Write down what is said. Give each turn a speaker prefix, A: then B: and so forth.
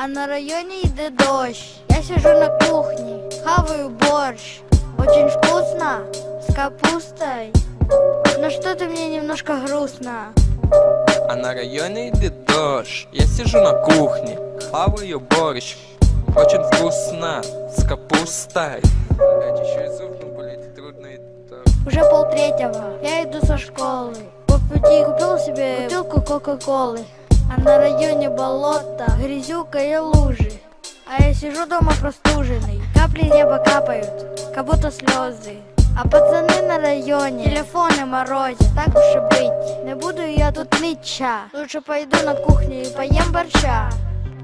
A: А на районе идет дождь Я сижу на кухне, хаваю борщ. Очень вкусно, с капустой. Но что-то мне немножко грустно?
B: А на районе идет дождь Я сижу на кухне, хаваю борщ. Очень вкусно, с капустой. Блядь, еще и зуб, ну, блядь, трудно и так
A: Уже полтретьего, я иду со школы. По пути купил себе бутылку кока-колы А на районе болото, грязюка и лужи. А я сижу дома простуженный. Капли неба капают, как будто слезы. А пацаны на районе телефоны морозят. Так уж и быть, не буду я тут ныть ча Лучше пойду на кухню и борща